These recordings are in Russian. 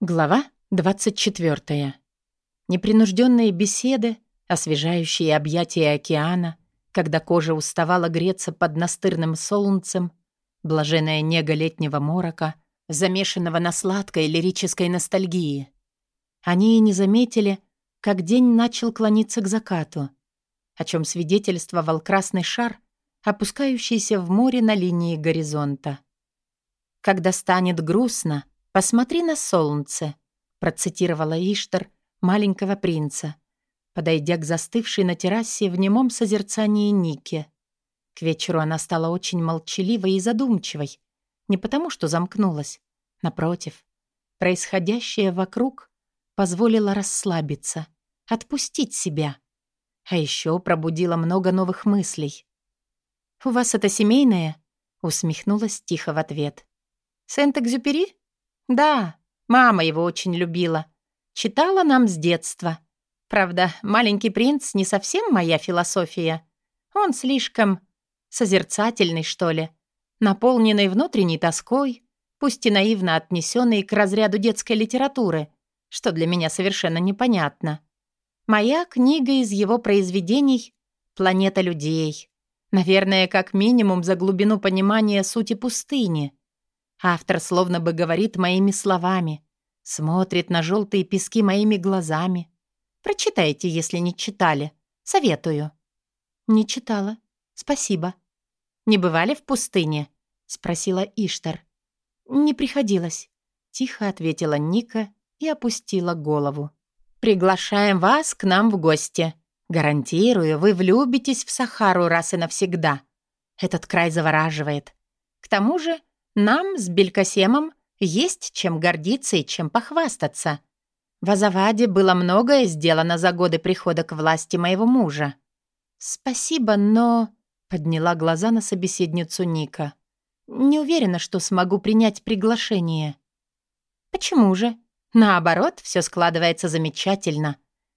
Глава 24. Непринужденные беседы, освежающие объятия океана, когда кожа уставала греться под настырным солнцем, блаженная нега летнего морока, замешанного на сладкой лирической ностальгии. Они и не заметили, как день начал клониться к закату, о чем свидетельствовал красный шар, опускающийся в море на линии горизонта. Когда станет грустно, «Посмотри на солнце», — процитировала Иштар маленького принца, подойдя к застывшей на террасе в немом созерцании Нике. К вечеру она стала очень молчаливой и задумчивой, не потому что замкнулась, напротив. Происходящее вокруг позволило расслабиться, отпустить себя. А еще пробудило много новых мыслей. «У вас это семейное?» — усмехнулась тихо в ответ. «Сент-Экзюпери?» Да, мама его очень любила. Читала нам с детства. Правда, «Маленький принц» не совсем моя философия. Он слишком созерцательный, что ли, наполненный внутренней тоской, пусть и наивно отнесенный к разряду детской литературы, что для меня совершенно непонятно. Моя книга из его произведений «Планета людей». Наверное, как минимум за глубину понимания сути пустыни. Автор словно бы говорит моими словами, смотрит на желтые пески моими глазами. Прочитайте, если не читали. Советую. Не читала. Спасибо. Не бывали в пустыне? Спросила Иштар. Не приходилось. Тихо ответила Ника и опустила голову. «Приглашаем вас к нам в гости. Гарантирую, вы влюбитесь в Сахару раз и навсегда. Этот край завораживает. К тому же нам с Белькасемом есть чем гордиться и чем похвастаться. В Азаваде было многое сделано за годы прихода к власти моего мужа. «Спасибо, но...» — подняла глаза на собеседницу Ника. «Не уверена, что смогу принять приглашение». «Почему же? Наоборот, все складывается замечательно.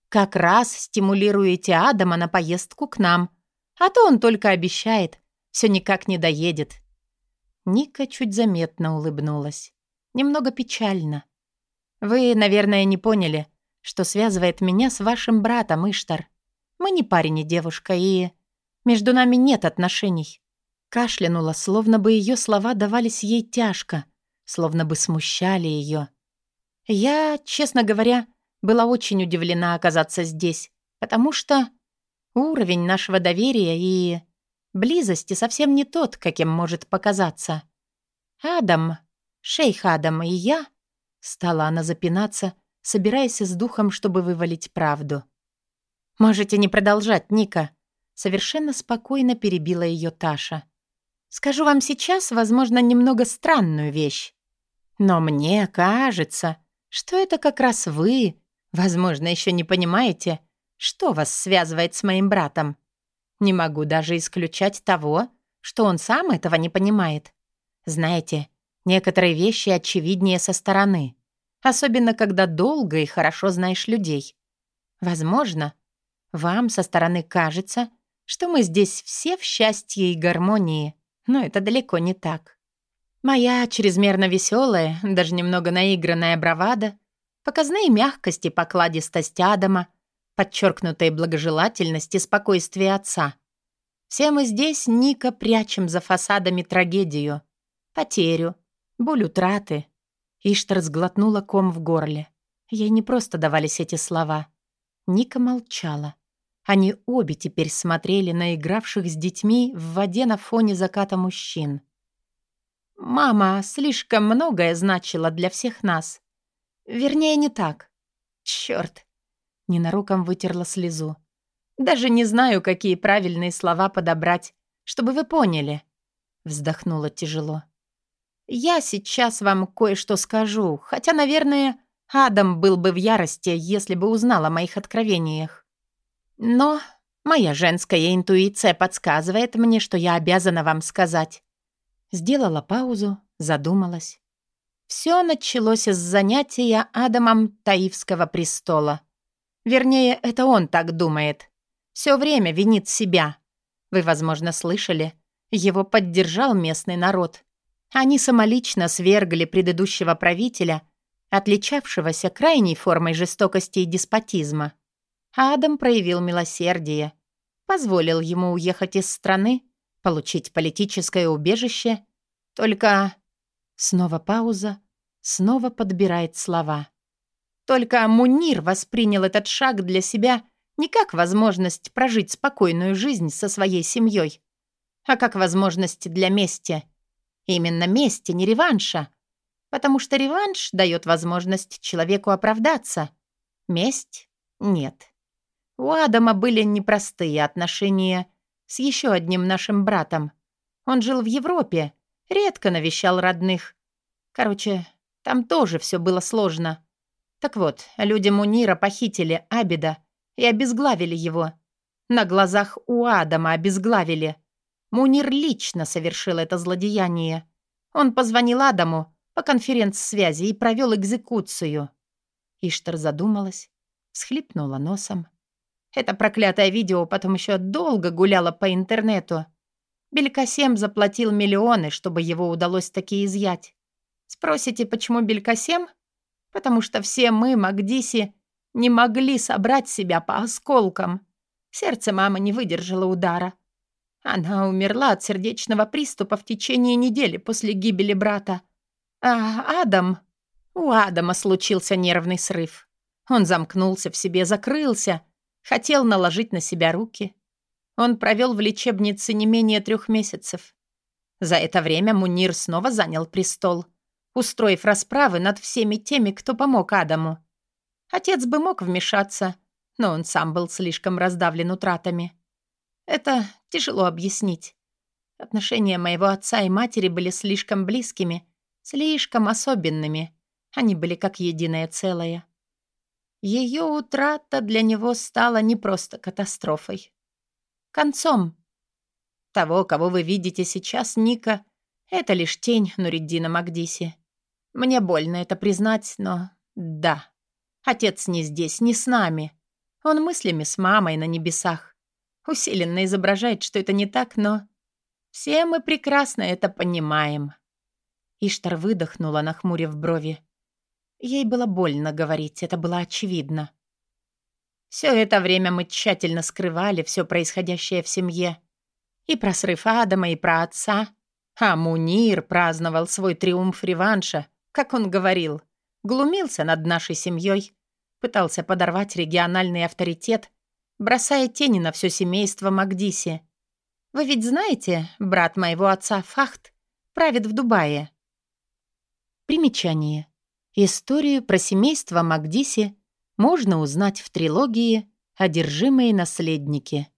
Как раз стимулируете Адама на поездку к нам. А то он только обещает, все никак не доедет. Ника чуть заметно улыбнулась. Немного печально. «Вы, наверное, не поняли, что связывает меня с вашим братом, Иштар. Мы не парень и девушка, и... Между нами нет отношений». Кашлянула, словно бы ее слова давались ей тяжко, словно бы смущали ее. Я, честно говоря, была очень удивлена оказаться здесь, потому что уровень нашего доверия и близости совсем не тот, каким может показаться. Адам, шейх Адам и я... Стала она запинаться, собираясь с духом, чтобы вывалить правду. «Можете не продолжать, Ника», — совершенно спокойно перебила ее Таша. «Скажу вам сейчас, возможно, немного странную вещь. Но мне кажется, что это как раз вы, возможно, еще не понимаете, что вас связывает с моим братом. Не могу даже исключать того, что он сам этого не понимает. Знаете, некоторые вещи очевиднее со стороны, особенно когда долго и хорошо знаешь людей. Возможно, вам со стороны кажется, что мы здесь все в счастье и гармонии, но это далеко не так. Моя чрезмерно веселая, даже немного наигранная бравада, показные мягкости и покладистость Адама — подчеркнутой благожелательность и спокойствие отца. Все мы здесь, Ника, прячем за фасадами трагедию, потерю, боль утраты. Иштар сглотнула ком в горле. Ей не просто давались эти слова. Ника молчала. Они обе теперь смотрели на игравших с детьми в воде на фоне заката мужчин. «Мама слишком многое значила для всех нас. Вернее, не так. Чёрт, Ненароком вытерла слезу. «Даже не знаю, какие правильные слова подобрать, чтобы вы поняли». Вздохнула тяжело. «Я сейчас вам кое-что скажу, хотя, наверное, Адам был бы в ярости, если бы узнал о моих откровениях. Но моя женская интуиция подсказывает мне, что я обязана вам сказать». Сделала паузу, задумалась. Все началось с занятия Адамом Таивского престола. Вернее, это он так думает. Все время винит себя. Вы, возможно, слышали. Его поддержал местный народ. Они самолично свергли предыдущего правителя, отличавшегося крайней формой жестокости и деспотизма. Адам проявил милосердие, позволил ему уехать из страны, получить политическое убежище, только... Снова пауза, снова подбирает слова. Только Мунир воспринял этот шаг для себя не как возможность прожить спокойную жизнь со своей семьей, а как возможность для мести. Именно мести, не реванша. Потому что реванш дает возможность человеку оправдаться. Месть — нет. У Адама были непростые отношения с еще одним нашим братом. Он жил в Европе, редко навещал родных. Короче, там тоже все было сложно. Так вот, люди Мунира похитили Абида и обезглавили его. На глазах у Адама обезглавили. Мунир лично совершил это злодеяние. Он позвонил Адаму по конференц-связи и провел экзекуцию. Иштар задумалась, всхлипнула носом. Это проклятое видео потом еще долго гуляло по интернету. Белькасем заплатил миллионы, чтобы его удалось таки изъять. Спросите, почему Белькасем? Потому что все мы, Макдиси, не могли собрать себя по осколкам. Сердце мамы не выдержало удара. Она умерла от сердечного приступа в течение недели после гибели брата. А Адам... У Адама случился нервный срыв. Он замкнулся в себе, закрылся, хотел наложить на себя руки. Он провел в лечебнице не менее трех месяцев. За это время Мунир снова занял престол, устроив расправы над всеми теми, кто помог Адаму. Отец бы мог вмешаться, но он сам был слишком раздавлен утратами. Это тяжело объяснить. Отношения моего отца и матери были слишком близкими, слишком особенными. Они были как единое целое. Ее утрата для него стала не просто катастрофой. Концом. Того, кого вы видите сейчас, Ника, это лишь тень Нуриддина Магдиси. Мне больно это признать, но да. Отец не здесь, не с нами. Он мыслями с мамой на небесах. Усиленно изображает, что это не так, но... Все мы прекрасно это понимаем. Иштар выдохнула, нахмурив брови. Ей было больно говорить, это было очевидно. Все это время мы тщательно скрывали все происходящее в семье. И про срыв Адама, и про отца. А Мунир праздновал свой триумф реванша, как он говорил. Глумился над нашей семьей, пытался подорвать региональный авторитет, бросая тени на все семейство Магдиси. Вы ведь знаете, брат моего отца Фахт правит в Дубае. Примечание. Историю про семейство Макдиси можно узнать в трилогии «Одержимые наследники».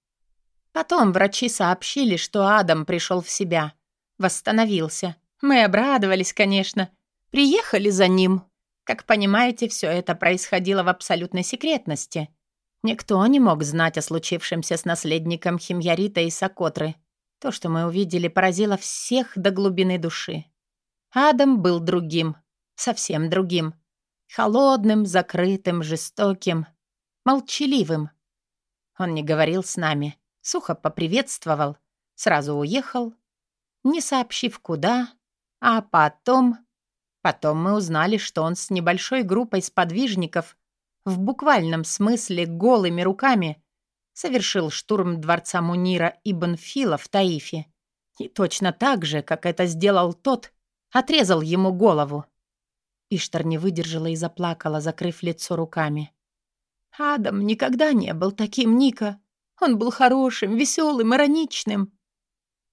Потом врачи сообщили, что Адам пришел в себя, восстановился. Мы обрадовались, конечно, приехали за ним. Как понимаете, все это происходило в абсолютной секретности. Никто не мог знать о случившемся с наследником Химьярита и Сокотры. То, что мы увидели, поразило всех до глубины души. Адам был другим, совсем другим. Холодным, закрытым, жестоким, молчаливым. Он не говорил с нами, сухо поприветствовал, сразу уехал, не сообщив куда, а потом... Потом мы узнали, что он с небольшой группой сподвижников, в буквальном смысле голыми руками, совершил штурм дворца Мунира Ибн Фила в Таифе. И точно так же, как это сделал тот, отрезал ему голову. Иштар не выдержала и заплакала, закрыв лицо руками. «Адам никогда не был таким, Ника. Он был хорошим, веселым, ироничным.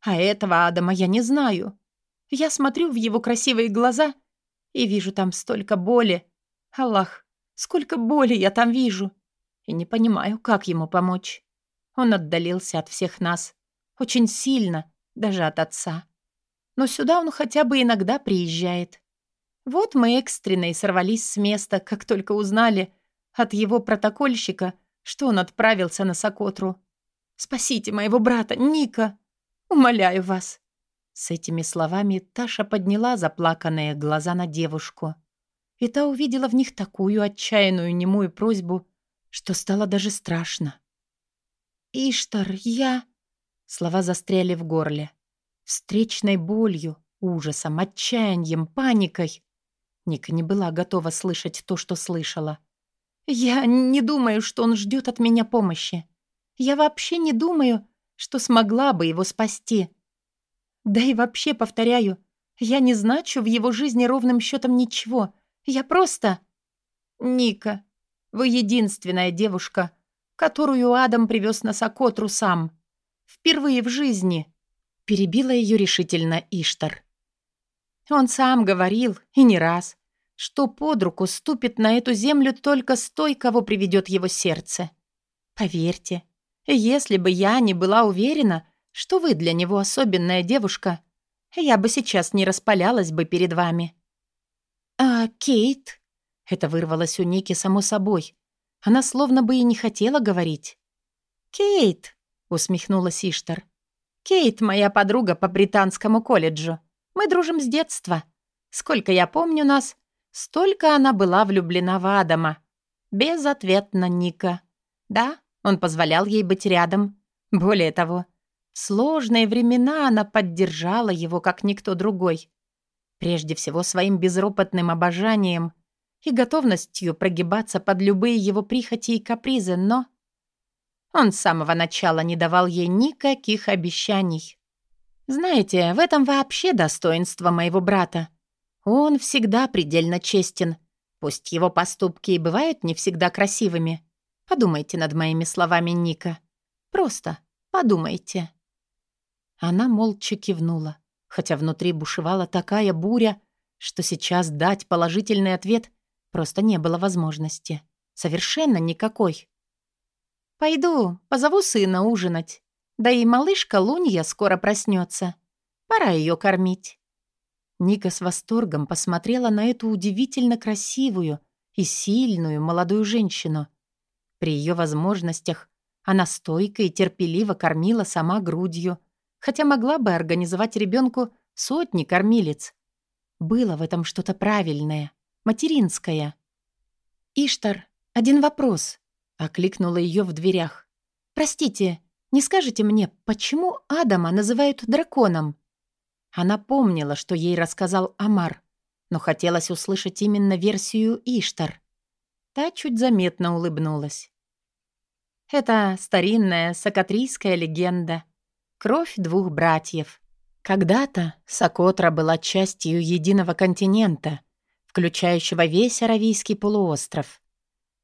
А этого Адама я не знаю. Я смотрю в его красивые глаза и вижу там столько боли. Аллах, сколько боли я там вижу. И не понимаю, как ему помочь. Он отдалился от всех нас. Очень сильно, даже от отца. Но сюда он хотя бы иногда приезжает. Вот мы экстренно и сорвались с места, как только узнали от его протокольщика, что он отправился на Сокотру. «Спасите моего брата, Ника! Умоляю вас!» С этими словами Таша подняла заплаканные глаза на девушку. И та увидела в них такую отчаянную немую просьбу, что стало даже страшно. «Иштар, я...» Слова застряли в горле. Встречной болью, ужасом, отчаянием, паникой. Ника не была готова слышать то, что слышала. «Я не думаю, что он ждет от меня помощи. Я вообще не думаю, что смогла бы его спасти. Да и вообще, повторяю, я не значу в его жизни ровным счетом ничего. Я просто... Ника, вы единственная девушка, которую Адам привез на Сокотру сам. Впервые в жизни. Перебила ее решительно Иштар. Он сам говорил, и не раз, что под руку ступит на эту землю только с той, кого приведет его сердце. Поверьте, если бы я не была уверена, что вы для него особенная девушка, я бы сейчас не распалялась бы перед вами. А Кейт? Это вырвалось у Ники само собой. Она словно бы и не хотела говорить. «Кейт!» — усмехнулась Иштар. «Кейт — моя подруга по британскому колледжу. Мы дружим с детства. Сколько я помню нас, столько она была влюблена в Адама. Безответно, Ника. Да, он позволял ей быть рядом. Более того, в сложные времена она поддержала его, как никто другой. Прежде всего своим безропотным обожанием и готовностью прогибаться под любые его прихоти и капризы, но... Он с самого начала не давал ей никаких обещаний. Знаете, в этом вообще достоинство моего брата. Он всегда предельно честен. Пусть его поступки и бывают не всегда красивыми. Подумайте над моими словами, Ника. Просто подумайте. Она молча кивнула, хотя внутри бушевала такая буря, что сейчас дать положительный ответ просто не было возможности. Совершенно никакой. «Пойду, позову сына ужинать. Да и малышка Лунья скоро проснется. Пора ее кормить». Ника с восторгом посмотрела на эту удивительно красивую и сильную молодую женщину. При ее возможностях она стойко и терпеливо кормила сама грудью, хотя могла бы организовать ребенку сотни кормилец. Было в этом что-то правильное, материнское. «Иштар, один вопрос», — окликнула ее в дверях. «Простите, не скажете мне, почему Адама называют драконом?» Она помнила, что ей рассказал Амар, но хотелось услышать именно версию Иштар. Та чуть заметно улыбнулась. «Это старинная сакатрийская легенда», Кровь двух братьев. Когда-то Сокотра была частью единого континента, включающего весь Аравийский полуостров.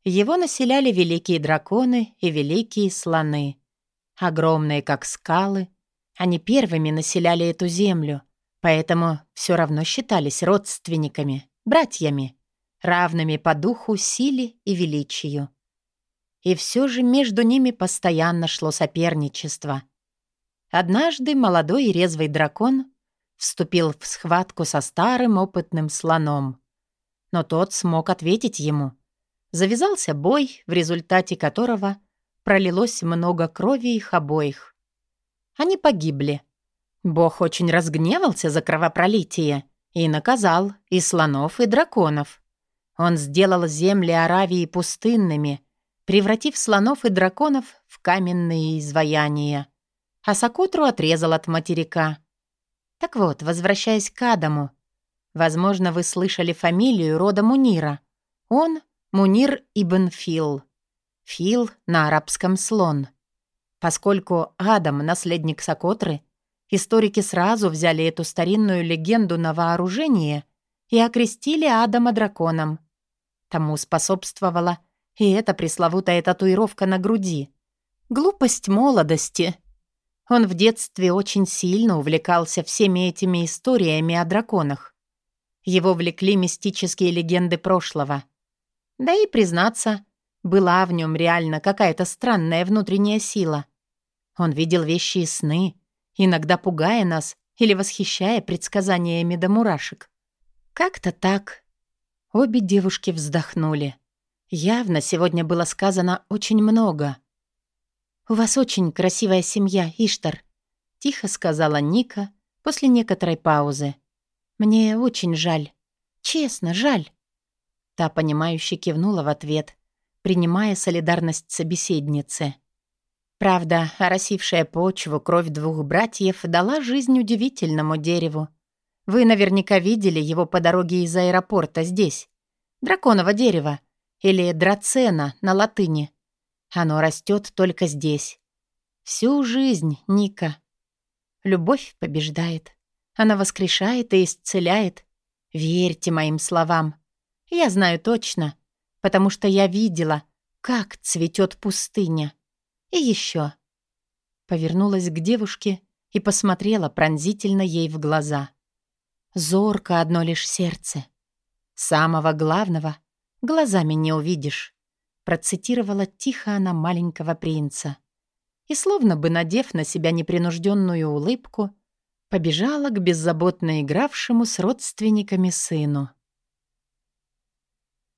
Его населяли великие драконы и великие слоны. Огромные, как скалы, они первыми населяли эту землю, поэтому все равно считались родственниками, братьями, равными по духу, силе и величию. И все же между ними постоянно шло соперничество — Однажды молодой и резвый дракон вступил в схватку со старым опытным слоном. Но тот смог ответить ему. Завязался бой, в результате которого пролилось много крови их обоих. Они погибли. Бог очень разгневался за кровопролитие и наказал и слонов, и драконов. Он сделал земли Аравии пустынными, превратив слонов и драконов в каменные изваяния а Сокотру отрезал от материка. Так вот, возвращаясь к Адаму. Возможно, вы слышали фамилию рода Мунира. Он — Мунир ибн Фил. Фил на арабском слон. Поскольку Адам — наследник Сокотры, историки сразу взяли эту старинную легенду на вооружение и окрестили Адама драконом. Тому способствовала и эта пресловутая татуировка на груди. Глупость молодости — он в детстве очень сильно увлекался всеми этими историями о драконах. Его влекли мистические легенды прошлого. Да и, признаться, была в нем реально какая-то странная внутренняя сила. Он видел вещи и сны, иногда пугая нас или восхищая предсказаниями до мурашек. Как-то так. Обе девушки вздохнули. Явно сегодня было сказано очень много — «У вас очень красивая семья, Иштар», — тихо сказала Ника после некоторой паузы. «Мне очень жаль. Честно, жаль». Та, понимающе кивнула в ответ, принимая солидарность собеседницы. Правда, оросившая почву кровь двух братьев дала жизнь удивительному дереву. Вы наверняка видели его по дороге из аэропорта здесь. Драконово дерево. Или драцена на латыни. Оно растет только здесь. Всю жизнь, Ника. Любовь побеждает. Она воскрешает и исцеляет. Верьте моим словам. Я знаю точно, потому что я видела, как цветет пустыня. И еще. Повернулась к девушке и посмотрела пронзительно ей в глаза. Зорко одно лишь сердце. Самого главного глазами не увидишь. Процитировала тихо она маленького принца. И словно бы надев на себя непринужденную улыбку, побежала к беззаботно игравшему с родственниками сыну.